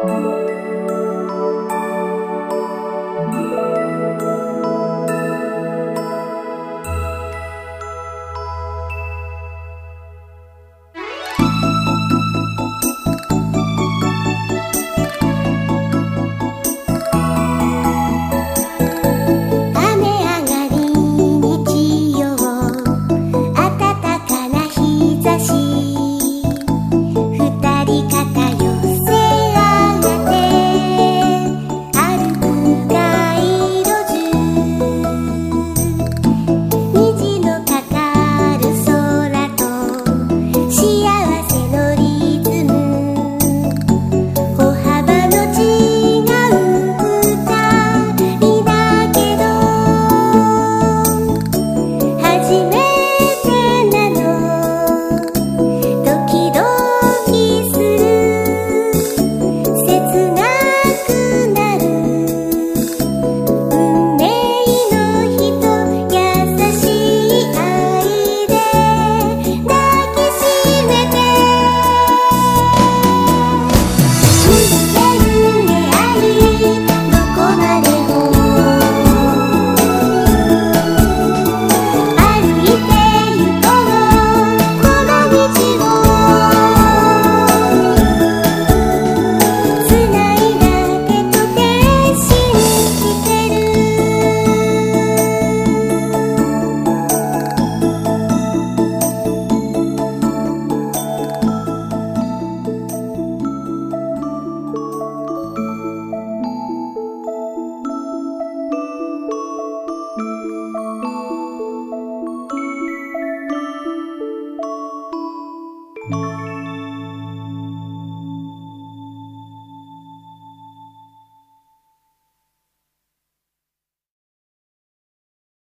Música